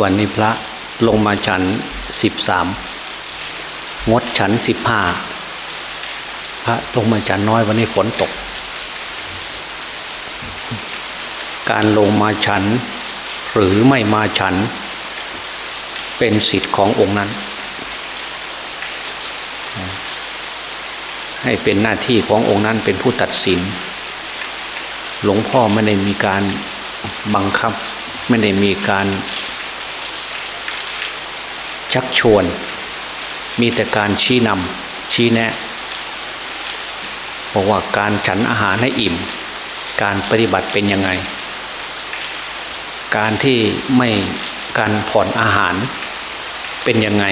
วันนี้พระลงมาฉันสิบสามงดฉันสิบห้าพระลงมาฉันน้อยวันนี้ฝนตก การลงมาฉัน หรือไม่มาฉัน เป็นสิทธิ์ขององค์นั้น ให้เป็นหน้าที่ขององค์นั้นเป็นผู้ตัดสิน หลวงพ่อไม่ได้มีการบังคับ ไม่ได้มีการ ชักชวน มีแต่การชี้นำชี้แนะบอกว่าการฉันอาหารให้อิ่ม การปฏิบัติเป็นยังไง การที่ไม่การผ่อนอาหารเป็นยังไง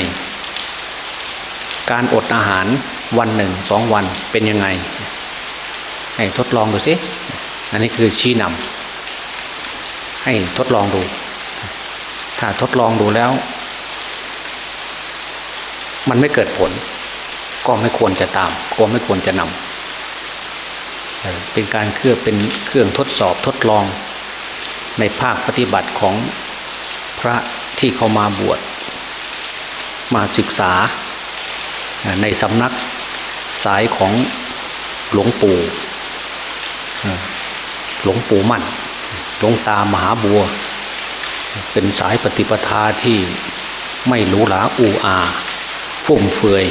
การอดอาหารวันหนึ่งสองวันเป็นยังไง ให้ทดลองดูสิอันนี้คือชี้นำให้ทดลองดู ถ้าทดลองดูแล้ว มันไม่เกิดผล ก็ไม่ควรจะตาม ก็ไม่ควรจะนำเป็นการเครื่องเป็นเครื่องทดสอบทดลอง ในภาคปฏิบัติของพระที่เขามาบวช มาศึกษาในสำนักสายของหลวงปู่หลวงปู่มั่น หลวงตามหาบัว เป็นสายปฏิปทาที่ไม่หรูหราอูอา ฟุ่มเฟือย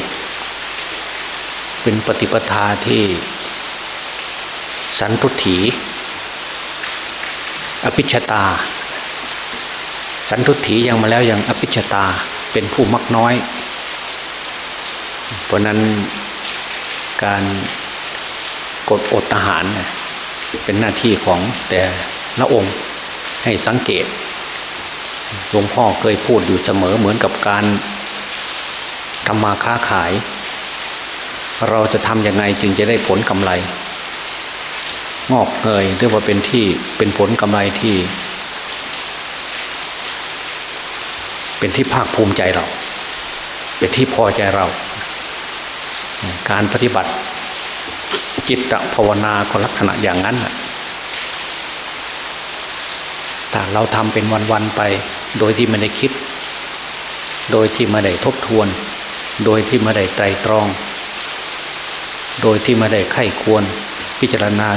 เป็นปฏิปทาที่สันทุถีอภิชตา สันทุถียังมาแล้วยังอภิชตาเป็นผู้มักน้อย เพราะนั้นการกดอดอาหาร เป็นหน้าที่ของแต่ละองค์ให้สังเกตหลวงพ่อเคยพูดอยู่เสมอเหมือนกับการ ทำมาค้าขาย เราจะทำยังไงจึงจะได้ผลกำไร งอกเงยเรียกว่าเป็นที่เป็นผลกำไรที่ เป็นที่ภาคภูมิใจเรา เป็นที่พอใจเรา การปฏิบัติจิตภาวนาก็ลักษณะอย่างนั้นแต่เราทำเป็นวันๆไป โดยที่ไม่ได้คิด โดยที่ไม่ได้ทบทวน โดยที่ไม่ได้ไตรตรอง โดยที่ไม่ได้ไข้ควรพิจารณา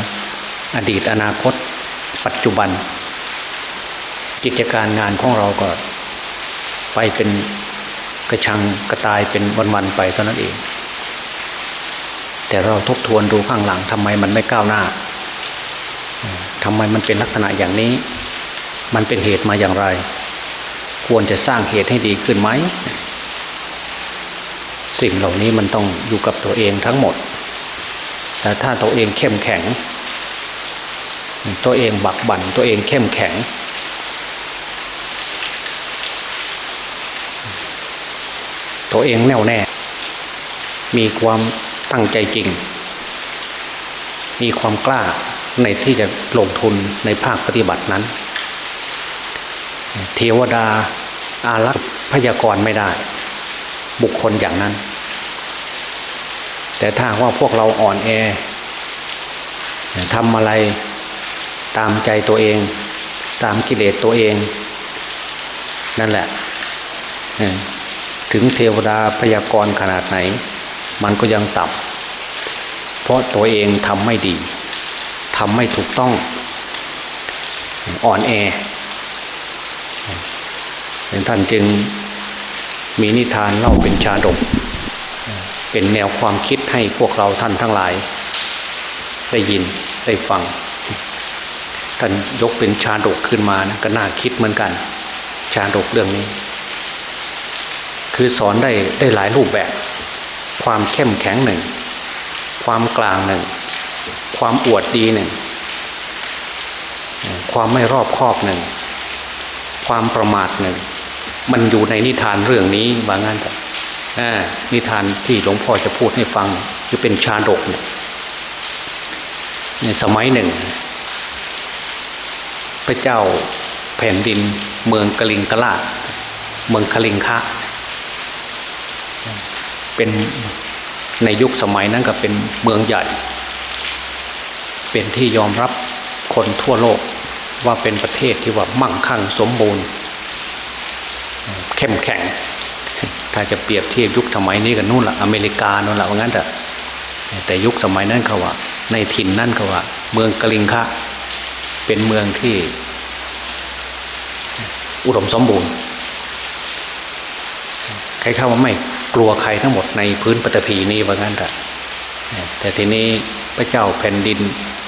อดีตอนาคต ปัจจุบัน กิจการงานของเราก็ ไปเป็นกระชังกระตายเป็นวันๆไปเท่านั้นเอง แต่เราทบทวนดูข้างหลังทำไมมันไม่ก้าวหน้าทำไมมันเป็นลักษณะอย่างนี้ มันเป็นเหตุมาอย่างไร ควรจะสร้างเหตุให้ดีขึ้นไหม สิ่งเหล่านี้มันต้องอยู่กับตัวเองทั้งหมด แต่ถ้าตัวเองเข้มแข็ง ตัวเองบักบั่นตัวเองเข้มแข็ง ตัวเองแน่วแน่ มีความตั้งใจจริง มีความกล้าในที่จะลงทุนในภาคปฏิบัตินั้น เทวดาอารักษ์พยากรณ์ไม่ได้ บุคคลอย่างนั้น แต่ถ้าว่าพวกเราอ่อนแอทำอะไรตามใจตัวเอง ตามกิเลสตัวเอง นั่นแหละ ถึงเทวดาพยากรณ์ขนาดไหน มันก็ยังต่ำเพราะตัวเองทำไม่ดีทำไม่ถูกต้องอ่อนแอท่านจึง มีนิทานเล่าเป็นชาดก เป็นแนวความคิดให้พวกเราท่านทั้งหลาย ได้ยินได้ฟัง ท่านยกเป็นชาดกขึ้นมานะก็น่าคิดเหมือนกัน ชาดกเรื่องนี้ คือสอนได้ได้หลายรูปแบบ ความเข้มแข็งหนึ่ง ความกลางหนึ่ง ความอวดดีหนึ่ง ความไม่รอบคอบหนึ่ง ความประมาทหนึ่ง มันอยู่ในนิทานเรื่องนี้ว่างั้นแต่นิทานที่หลวงพ่อจะพูดให้ฟังคือเป็นชาดกเนี่ยในสมัยหนึ่ง พระเจ้าแผ่นดินเมืองกลิงกลาเมืองคลิงคะเป็นในยุคสมัยนั้นก็เป็นเมืองใหญ่ เป็นที่ยอมรับคนทั่วโลกว่าเป็นประเทศที่ว่ามั่งคั่งสมบูรณ์ เข้มแข็ง ถ้าจะเปรียบเทียบยุคสมัยนี้กับนู่นละอเมริกานู่นละว่างั้นแต่แต่ยุคสมัยนั้นเขาว่า ในถิ่นนั่นเขาว่า เมืองกลิงคะเป็นเมืองที่ อุดมสมบูรณ์ใครเข้าว่าไม่กลัวใครทั้งหมดในพื้นปฐพีนี้ว่างั้นแต่แต่ทีนี้พระเจ้าแผ่นดิน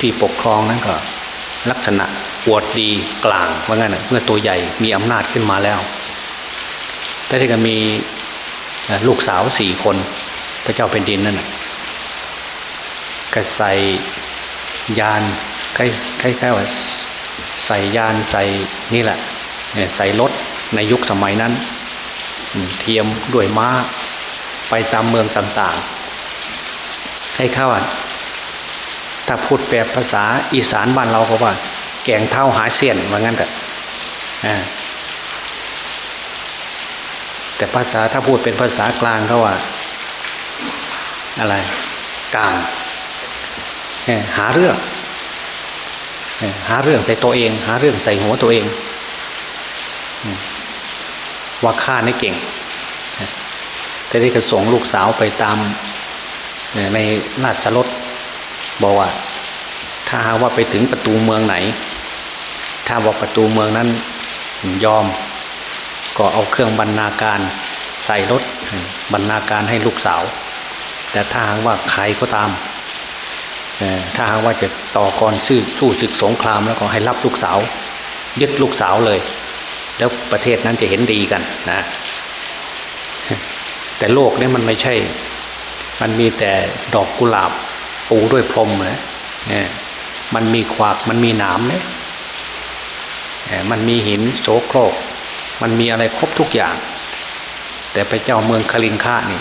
ที่ปกครองนั้นก็ ลักษณะอวดดีกลางว่างั้นเมื่อตัวใหญ่มีอำนาจขึ้นมาแล้ว แต่ที่ก็มีลูกสาวสี่คน พระเจ้าแผ่นดินนั่นก็ใส่ยานใกล้ใกล้ๆว่าใส่ยานใส่นี่แหละใส่รถในยุคสมัยนั้น เทียมด้วยม้าไปตามเมืองต่างๆ ให้เข้าถ้าพูดแปลภาษาอีสานบ้านเราเขาว่า แกงเท้าหาเสียนว่างั้นแต่ แต่ภาษาถ้าพูดเป็นภาษากลางเขาว่า อะไรกลางหาเรื่องหาเรื่องใส่ตัวเอง หาเรื่องใส่หัวตัวเองว่าข้านี่เก่ง แต่ที่ก็ส่งลูกสาวไปตามในราชรถบอกว่า ถ้าหาว่าไปถึงประตูเมืองไหน ถ้าว่าประตูเมืองนั้นยอม ก็เอาเครื่องบรรณาการใส่รถบรรณาการให้ลูกสาว แต่ถ้าหากว่าใครก็ตามถ้าหากว่าจะต่อกรชื่อสู้ศึกสงครามแล้วก็ให้รับลูกสาว ยึดลูกสาวเลย แล้วประเทศนั้นจะเห็นดีกันนะแต่โลกนี้มันไม่ใช่ มันมีแต่ดอกกุหลาบปูด้วยพรมนะมันมีขวากมันมีหนามเนี่ยมันมีหินโสโครก มันมีอะไรครบทุกอย่าง แต่พระเจ้าเมืองคาลินค่านี่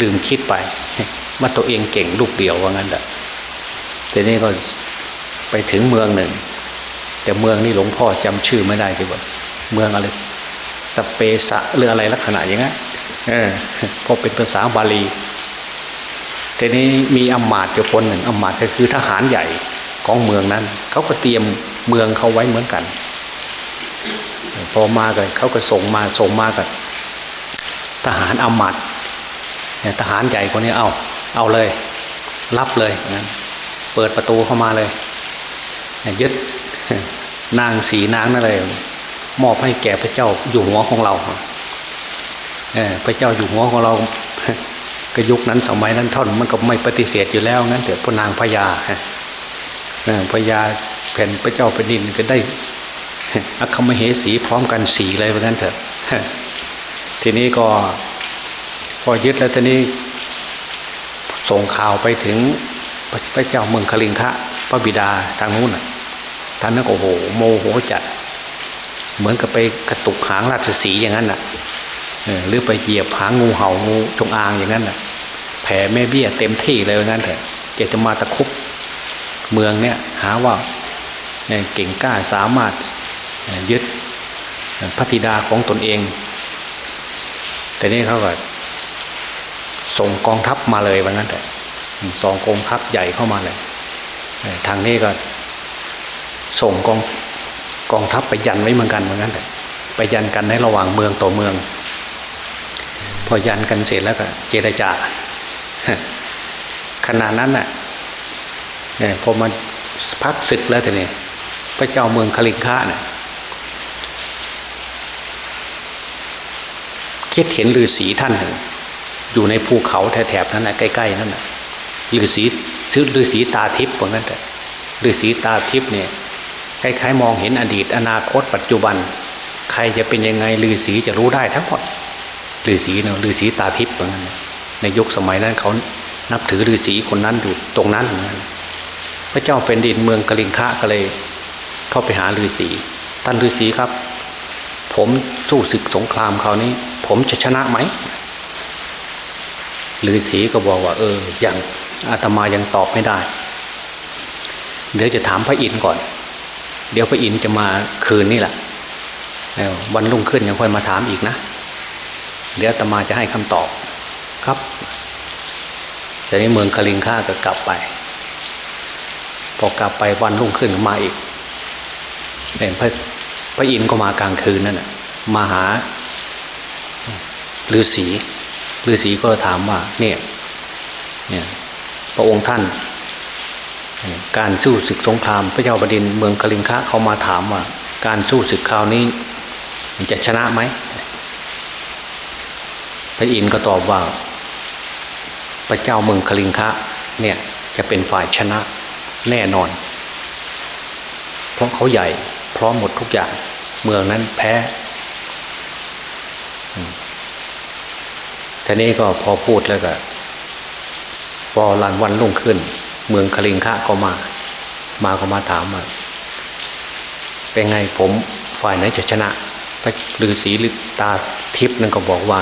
ลืมคิดไปว่าตัวเองเก่งลูกเดียวว่างั้นแหละทีนี้ก็ไปถึงเมืองหนึ่ง แต่เมืองนี้หลวงพ่อจำชื่อไม่ได้คือว่าเมืองอะไรสเปสะหรืออะไรลักษณะอย่างนั้นเออพอเป็นภาษาบาลีทีนี้มีอำมาตย์อยู่คนหนึ่งอำมาตย์ก็คือทหารใหญ่ของเมืองนั้นเขาก็เตรียมเมืองเขาไว้เหมือนกัน พอมากันเขาก็ส่งมาส่งมากันทหารอำมาตย์ทหารใหญ่คนนี้เอาเอาเลย รับเลยเปิดประตูเข้ามาเลยยึดนางสีนางนั่นเลยมอบให้แก่พระเจ้าอยู่หัวของเราพระเจ้าอยู่หัวของเราก็ยุคนั้นสมัยนั้นท่านมันก็ไม่ปฏิเสธอยู่แล้วงั้นแต่พระนางพญาพญาแผ่นพระเจ้าแผ่นดินก็ได้ อัคมเหสีพร้อมกันสีเลยเหมือนกันเถอะทีนี้ก็พอยึดแล้วทีนี้ส่งข่าวไปถึงพระเจ้าเมืองคลิงคะพระบิดาทางนู้นท่านนั้นโอ้โหโมโหจัด เหมือนกับไปกระตุกหางราชสีอย่างนั้นน่ะหรือไปเหยียบหางงูเห่างูจงอางอย่างนั้นน่ะแผ่แม่เบี้ยเต็มที่เลยอย่างนั้นเถอะเกจะมาตะคุบเมืองเนี่ยหาว่าเก่งกล้าสามารถ ยึดพัธิดาของตนเอง แต่นี่เขาก็ส่งกองทัพมาเลยว่างั้นแต่สองกองทัพใหญ่เข้ามาเลยทางนี้ก็ส่งกองกองทัพไปยันไว้เหมือนกันเหมือนกันแต่ไปยันกันในระหว่างเมืองต่อเมือง พอยันกันเสร็จแล้วก็ เจรจาขณะนั้นน่ะพอมันพักศึกแล้วทีนี้พระเจ้าเมืองคลิงคะเนี่ย คิดเห็นฤาษีท่านหนึ่ง อยู่ในภูเขาแถบนั้นนะใกล้ๆนั่นนะฤาษีชื่อฤาษีตาทิพย์พวกนั้นแต่ฤาษีตาทิพย์เนี่ยคล้ายๆมองเห็นอดีตอนาคตปัจจุบัน ใครจะเป็นยังไงฤาษีจะรู้ได้ทั้งหมดฤาษีเนาะฤาษีตาทิพย์เหมือนกันในยุคสมัยนั้นเขานับถือฤาษีคนนั้นอยู่ตรงนั้นเหมือนกันพระเจ้าเป็นดินเมืองกลิงคะก็เลยเข้าไปหาฤาษีท่านฤาษีครับ ผมสู้ศึกสงครามคราวนี้ ผมจะชนะไหมฤาษีก็บอกว่า เออ อย่างอาตมายังตอบไม่ได้ เดี๋ยวจะถามพระอินทร์ก่อน เดี๋ยวพระอินทร์จะมาคืนนี่แหละวันรุ่งขึ้นยังค่อยมาถามอีกนะ เดี๋ยวอาตมาจะให้คำตอบครับแต่นี้เมืองคลิงค่าก็กลับไป พอกลับไปวันรุ่งขึ้นมาอีกเห็นพระพระอินทร์ก็มากลางคืนนั่นแหะมาหา ฤาษีฤาษีก็ถามว่าเนี่ยเนี่ยพระองค์ท่าน การสู้ศึกสงครามพระเจ้าบดินเมืองกลิงคะเขามาถามว่า การสู้ศึกคราวนี้จะชนะไหมพระอินทร์ก็ตอบว่า พระเจ้าเมืองกลิงคะเนี่ยจะเป็นฝ่ายชนะแน่นอน เพราะเขาใหญ่พร้อมหมดทุกอย่าง เมืองนั้นแพ้ ทีนี้ก็พอพูดแล้วก็ พอลันวันรุ่งขึ้น เมืองคลิงคะก็มา มาก็มาถามว่าเป็นไงผมฝ่ายไหนจะชนะ พระฤาษีลิตาทิพย์นั่นก็บอกว่า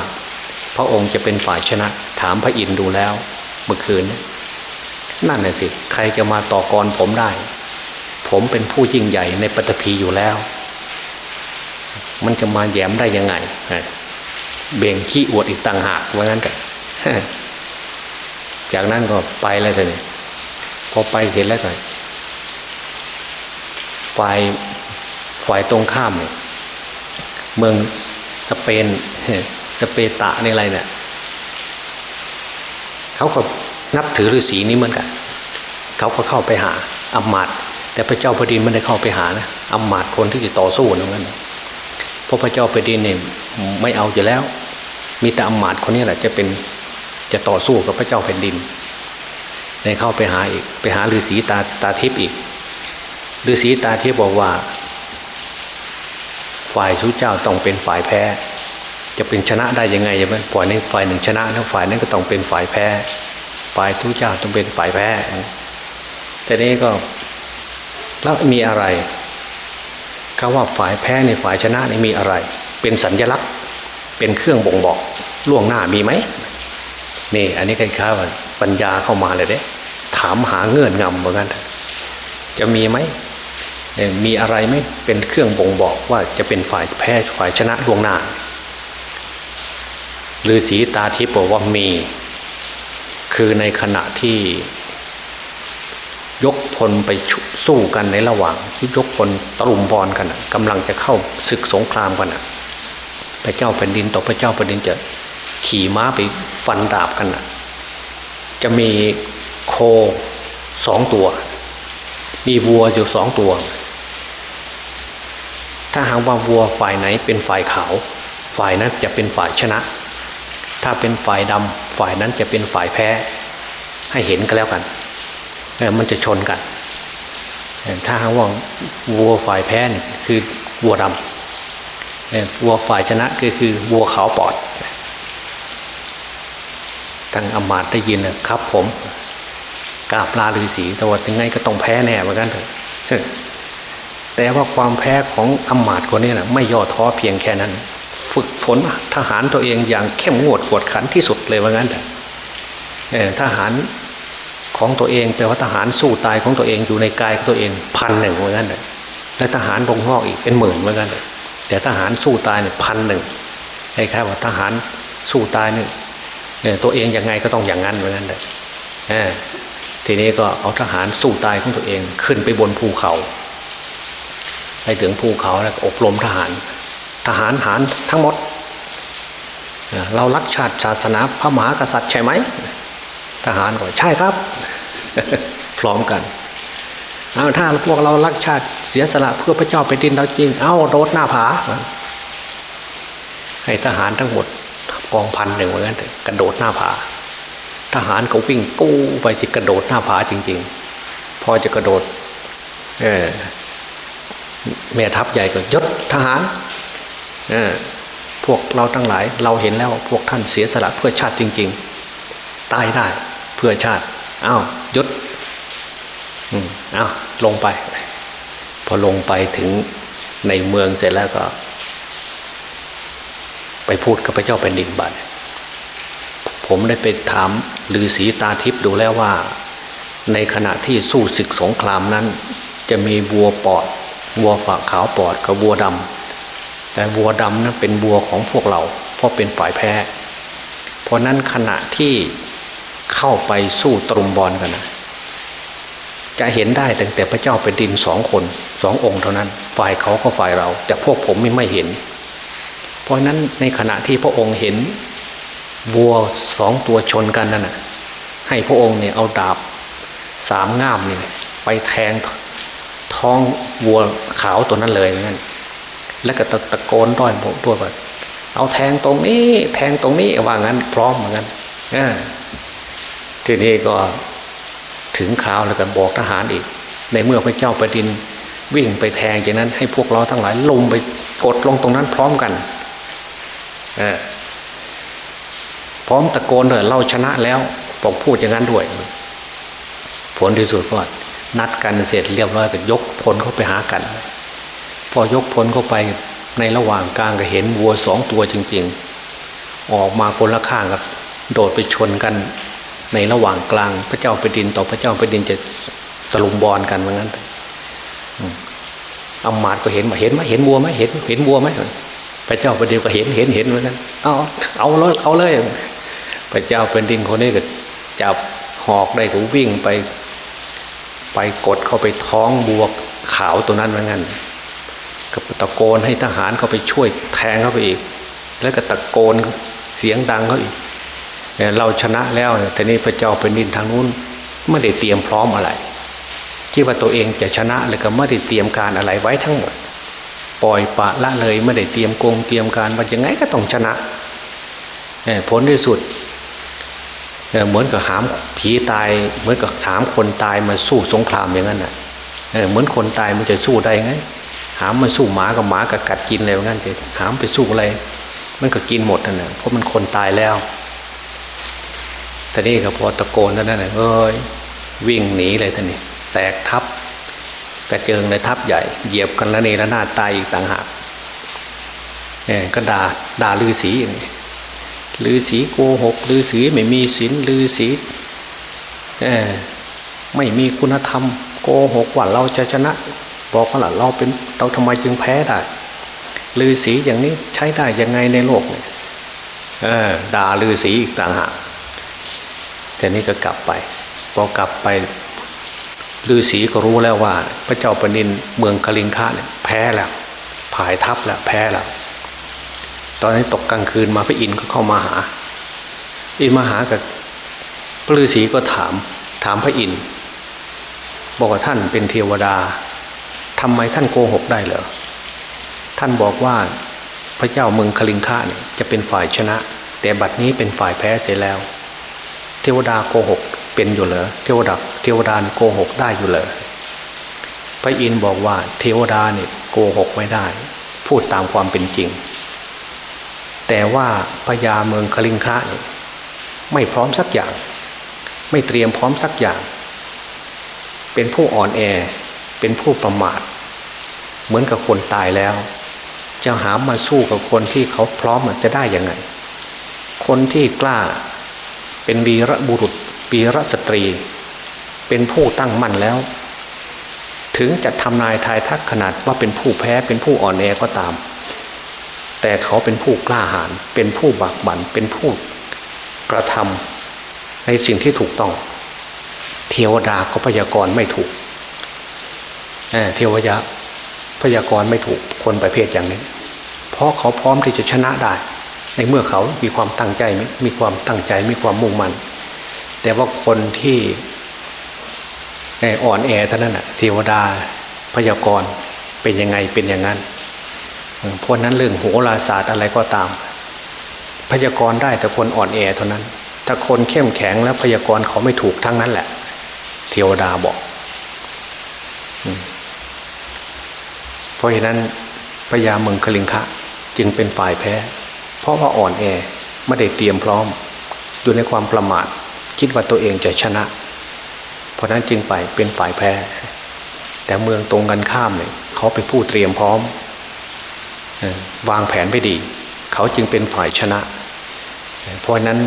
พระองค์จะเป็นฝ่ายชนะ ถามพระอินทร์ดูแล้ว เมื่อคืน นั่นน่ะสิ ใครจะมาต่อกรผมได้ ผมเป็นผู้ยิ่งใหญ่ในปฐพีอยู่แล้ว มันจะมาแย้มได้ยังไง บ่งขี้อวดอีกต่างหากว่างั้นกันจากนั้นก็ไปแล้วเลยพอไปเสร็จแล้วก็ฝ่ายฝ่ายตรงข้ามเนี่ยเมืองสเปนสเปตะในอะไรเนี่ยเขาก็นับถือฤาษีนี้เหมือนกันเขาก็เข้าไปหาอำมาตแต่พระเจ้าแผ่นดินไม่ได้เข้าไปหานะอำมาตคนที่จะต่อสู้นั่นเพราะพระเจ้าแผ่นดินเนี่ยไม่เอาอยู่แล้ว มีแต่อำมาตย์คนนี้แหละจะเป็นจะต่อสู้กับพระเจ้าแผ่นดินในเข้าไปหาอีกไปหาฤาษีตาตาทิพย์อีกฤาษีตาทิพย์บอกว่า ฝ่ายชุเจ้าต้องเป็นฝ่ายแพ้ จะเป็นชนะได้ยังไงยังไงปล่อยในฝ่ายหนึ่งชนะทั้งฝ่ายนั้นก็ต้องเป็นฝ่ายแพ้ ฝ่ายทุเจ้าต้องเป็นฝ่ายแพ้แต่นี้ก็แล้วมีอะไร คำว่าฝ่ายแพ้ในฝ่ายชนะนี่มีอะไร เป็นสัญญลักษณ์ เป็นเครื่องบ่งบอกล่วงหน้ามีไหมนี่อันนี้ครข้าว่าปัญญาเข้ามาเลยเด้ถามหาเงื่อนงำเหมือนกันจะมีไหมมีอะไรไหมเป็นเครื่องบ่งบอกว่าจะเป็นฝ่ายแพ้ฝ่ายชนะล่วงหน้าฤาษีตาทิพย์บอกว่ามี คือในขณะที่ ยกพลไปสู้กันในระหว่างที่ยกพลตรุมบอลกันกำลังจะเข้าศึกสงครามกันพระเจ้าแผ่นดินต่อพระเจ้าแผ่นดินจะขี่ม้าไปฟันดาบกันจะมีโคสองตัว มีวัวอยู่สองตัว ถ้าหากว่าวัวฝ่ายไหนเป็นฝ่ายขาว ฝ่ายนั้นจะเป็นฝ่ายชนะ ถ้าเป็นฝ่ายดำฝ่ายนั้นจะเป็นฝ่ายแพ้ ให้เห็นก็แล้วกัน มันจะชนกัน ถ้าหากว่าวัวฝ่ายแพ้นคือวัวดำวัวฝ่ายชนะก็คือวัวขาวปอดทางอมาตได้ยินนะครับ ผมกราบลาฤาษีแต่ว่ายังไงก็ต้องแพ้แน่เหมือนกันเถอะแต่ว่าความแพ้ของอมาตคนนี้นะไม่ย่อท้อเพียงแค่นั้น ฝึกฝนทหารตัวเองอย่างเข้มงวดกวดขันที่สุดเลยว่างั้นเถอะทหาร ของตัวเองแปลว่าทหารสู้ตายของตัวเองอยู่ในกายของตัวเองพันหนึ่งเหมือนกันเลยและทหารรงนอกอีกเป็นหมื่นเหมือนกันเลยแต่ทหารสู้ตายเนี่ยพันหนึ่งคล้ายๆว่าทหารสู้ตายเนี่ยตัวเองยังไงก็ต้องอย่างนั้นเหมือนกันเลยทีนี้ก็เอาทหารสู้ตายของตัวเองขึ้นไปบนภูเขาไปถึงภูเขาแล้วอบรมทหาร ทหารหารทั้งหมด เรารักชาติศาสนาพระมหากษัตริย์ใช่ไหม ทหารก็ใช่ครับ พร้อมกันเอาถ้าพวกเรารักชาติเสียสละเพื่อพระเจ้าเป็นดินเราจริง เอาโดดหน้าผา ให้ทหารทั้งหมดกองพันหนึ่งเหมือนกันกระโดดหน้าผา ทหารเขาวิ่งกู้ไปจะกระโดดหน้าผาจริง ๆ พอจะกระโดดเออแม่ทัพใหญ่ก็ยศทหารเออพวกเราทั้งหลายเราเห็นแล้วพวกท่านเสียสละเพื่อชาติจริง ๆ ตายได้ เพื่อชาติอ้าวยศอ้าวลงไป พอลงไปถึงในเมืองเสร็จแล้วก็ ไปพูดกับพระเจ้าแผ่นดินบัดผมได้ไปถามฤาษีตาทิพย์ดูแล้วว่า ในขณะที่สู้ศึกสงครามนั้น จะมีวัวปอด วัวฝาขาวปอดกับวัวดำแต่วัวดำนั้นเป็นวัวของพวกเรา เพราะเป็นฝ่ายแพ้ เพราะนั้นขณะที่ เข้าไปสู้ตรุมบอลกันนะจะเห็นได้ตั้งแต่พระเจ้าเป็นดินสองคนสององค์เท่านั้น ฝ่ายเขาก็ฝ่ายเรา แต่พวกผมไม่ไม่เห็น เพราะนั้นในขณะที่พระองค์เห็นวัวสองตัวชนกันนั่นนะให้พระองค์เนี่ยเอาดาบสามง่ามเนี่ยไปแทงท้องวัวขาวตัวนั้นเลยนั่นแล้วก็ตะตะโกนร้อยบอกด้วยว่าเอาแทงตรงนี้ แทงตรงนี้ว่างั้น พร้อมเหมือนกัน ทีนี้ก็ถึงข่าวแล้วก็บอกทหารอีก ในเมื่อพระเจ้าประดินวิ่งไปแทงจากนั้น ให้พวกเราทั้งหลายลงไปกดลงตรงนั้นพร้อมกันพร้อมตะโกนเลยเราชนะแล้วบอกพูดอย่างนั้นด้วย ผลที่สุดก็นัดกันเสร็จเรียบร้อยก็ยกพลเข้าไปหากัน พอยกพลเข้าไปในระหว่างกลางก็เห็นวัวสองตัวจริง ๆ ออกมาคนละข้างกับโดดไปชนกัน ในระหว่างกลางพระเจ้าไปดินต่อพระเจ้าไปดินจะตะลุมบอลกันเหมือนกันอามาตก็เห็นมาเห็นไหมเห็นวัวไหมเห็นเห็นวัวไหมพระเจ้าไปดินก็เห็นเห็นเห็นเหมือนกันเอาเอาเลยเอาเลย พระเจ้าเป็นดินคนนี้ก็จับหอกได้ก็วิ่งไป ไปกดเข้าไปท้องบวกขาวตัวนั้นเหมือนกันกับตะโกนให้ทหารเขาไปช่วยแทงเข้าไปอีก แล้วก็ตะโกนเสียงดังเขาอีก เราชนะแล้วแต่นี้พระเจ้าเป็นดินทางนู้นไม่ได้เตรียมพร้อมอะไรคิดว่าตัวเองจะชนะเลยก็ไม่ได้เตรียมการอะไรไว้ทั้งหมด ปล่อยปะละเลยไม่ได้เตรียมกงเตรียมการว่ายังไงก็ต้องชนะผลที่สุดเหมือนกับหามผีตาย เหมือนกับถามคนตายมาสู้สงครามอย่างนั้นอะเหมือนคนตายมันจะสู้ได้ไง หามมาสู้หมากับหมากับกัดกินอะไรอย่างนั้นจะหามไปสู้อะไร มันก็กินหมดนั่นแหละเพราะมันคนตายแล้ว แต่นี่ก็พอตะโกนนั่นน่ะเอ้ยวิ่งหนีเลยท่านนี่แตกทับกระเจิงในทับใหญ่ เหยียบกันแล้วนี่แล้วหน้าตายอีกต่างหากเนี่ยก็ด่าด่าลือสีลือสีโกหกลือสีไม่มีศีลลือสีไม่มีคุณธรรม โกหกว่าเราจะชนะ บอกว่าเราเป็นเราทำไมจึงแพ้ได้ลือสีอย่างนี้ใช้ได้ยังไงในโลกเนี่ยด่าลือสีอีกต่างหาก แต่นี้ก็กลับไปพอกลับไปลือศีก็รู้แล้วว่า พระเจ้าปนินเมืองคลิงคะเนี่ยแพ้แล้วผายทับแล้วแพ้แล้วตอนนี้ตกกลางคืนมาพระอินทร์ก็เข้ามาหา อินมาหากับพระฤาษีก็ถามถามพระอินทร์บอกว่าท่านเป็นเทวดาทำไมท่านโกหกได้เหรอท่านบอกว่าพระเจ้าเมืองคลิงคะเนี่ยจะเป็นฝ่ายชนะ แต่บัดนี้เป็นฝ่ายแพ้เสียแล้ว ทวดาโกหกเป็นอยู่เหรอเทวดาเทวดาโกหกได้อยู่เหรอพระอินทร์บอกว่าเทวดาเนี่ยโกหกไม่ได้ พูดตามความเป็นจริง แต่ว่าพญาเมืองคลิงคะเนี่ยไม่พร้อมสักอย่าง ไม่เตรียมพร้อมสักอย่าง เป็นผู้อ่อนแอเป็นผู้ประมาท เหมือนกับคนตายแล้ว จะหามาสู้กับคนที่เขาพร้อมจะได้ยังไง คนที่กล้า เป็นวีระบุรุษวีระสตรี เป็นผู้ตั้งมั่นแล้ว ถึงจะทำนายทายทักขนาดว่าเป็นผู้แพ้เป็นผู้อ่อนแอก็ตาม แต่เขาเป็นผู้กล้าหาญเป็นผู้บักบันเป็นผู้กระทำในสิ่งที่ถูกต้อง เทวดาก็พยากรณ์ไม่ถูกเทวยะพยากรณ์ไม่ถูกคนประเภทอย่างนี้ เพราะเขาพร้อมที่จะชนะได้ ในเมื่อเขามีความตั้งใจมีความตั้งใจมีความมุ่งมั่นแต่ว่าคนที่อ่อนแอเท่านั้นนะเทวดาพยากรณ์เป็นยังไงเป็นอย่างนั้นเพราะนั้นเรื่องโหราศาสตร์อะไรก็ตาม พยากรณ์ได้แต่คนอ่อนแอเท่านั้น ถ้าคนเข้มแข็งแล้วพยากรณ์เขาไม่ถูกทั้งนั้นแหละ เทวดาบอกเพราะฉะนั้นพญาเมืองคลิงคะจึงเป็นฝ่ายแพ้ เพราะว่าอ่อนแอไม่ได้เตรียมพร้อม อยู่ในความประมาทคิดว่าตัวเองจะชนะ เพราะนั้นจึงฝ่ายเป็นฝ่ายแพ้ แต่เมืองตรงกันข้ามเนี่ยเขาไปพูดเตรียมพร้อมวางแผนไปดี เขาจึงเป็นฝ่ายชนะ เพราะนั้น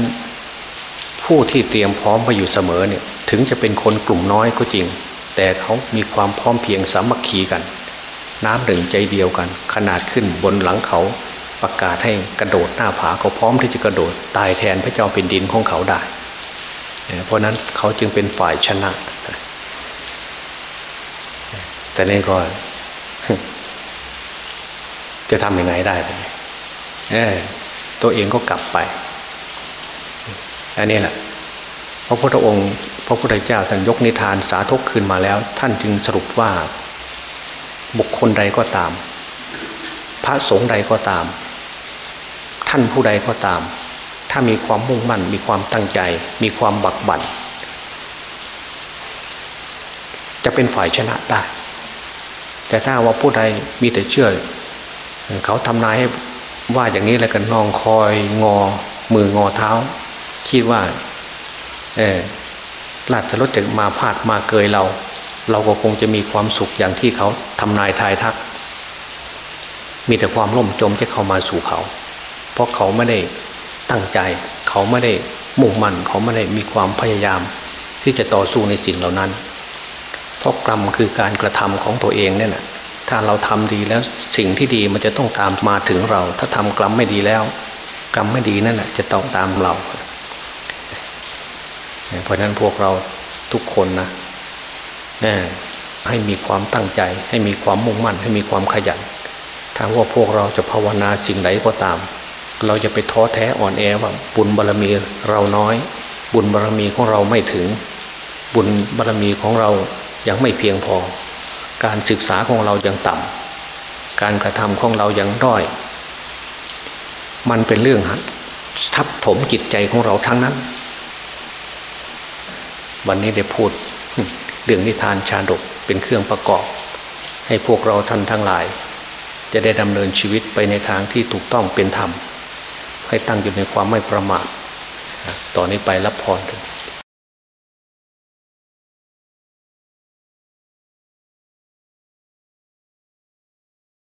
ผู้ที่เตรียมพร้อมมาอยู่เสมอเนี่ยถึงจะเป็นคนกลุ่มน้อยก็จริง แต่เขามีความพร้อมเพียงสามัคคีกัน น้ำหนึ่งใจเดียวกัน ขนาดขึ้นบนหลังเขา ประกาศให้กระโดดหน้าผาเขาพร้อมที่จะกระโดดตายแทนพระเจ้าเป็นดินของเขาได้ เพราะนั้นเขาจึงเป็นฝ่ายชนะ แต่นี่ก็ จะทำยังไงได้ตัวเองก็กลับไป อันนี้แหละพระพุทธองค์ พระพุทธเจ้าท่านยกนิทานสาธกขึ้นมาแล้ว ท่านจึงสรุปว่าบุคคลใดก็ตาม พระสงฆ์ใดก็ตาม ท่านผู้ใดก็ตาม ถ้ามีความมุ่งมั่น มีความตั้งใจ มีความบักบั่นจะเป็นฝ่ายชนะได้ แต่ถ้าว่าผู้ใดมีแต่เชื่อ เขาทำนายให้ว่าอย่างนี้แล้วกันนองคอยงอ มืองอเท้า คิดว่า เออราชรถจะมาพาดมาเกยเรา เราก็คงจะมีความสุขอย่างที่เขาทำนายทายทัก มีแต่ความล่มจมจะเข้ามาสู่เขา เพราะเขาไม่ได้ตั้งใจ เขาไม่ได้มุ่งมั่นเขาไม่ได้มีความพยายาม ที่จะต่อสู้ในสิ่งเหล่านั้น เพราะกรรมคือการกระทำของตัวเองเนี่ยนะถ้าเราทำดีแล้วสิ่งที่ดีมันจะต้องตามมาถึงเรา ถ้าทำกรรมไม่ดีแล้ว กรรมไม่ดีนั่นแหละจะต้องตามเรา เพราะนั้นพวกเราทุกคนนะให้มีความตั้งใจ ให้มีความมุ่งมั่น ให้มีความขยันถ้าว่าพวกเราจะภาวนาสิ่งใดก็ตาม เราจะไปท้อแท้อ่อนแอว่าบุญบารรมีเราน้อย บุญบารรมีของเราไม่ถึง บุญบารรมีของเรายังไม่เพียงพอ การศึกษาของเรายังต่ำการกระทำของเรายังด้อย มันเป็นเรื่องทับถมจิตใจของเราทั้งนั้น วันนี้ได้พูดเรื่องนิทานชาดกเป็นเครื่องประกอบ ให้พวกเราท่านทั้งหลาย จะได้ดำเนินชีวิตไปในทางที่ถูกต้องเป็นธรรม ให้ตั้งอยู่ในความไม่ประมาทต่อนนี้ไปรับพร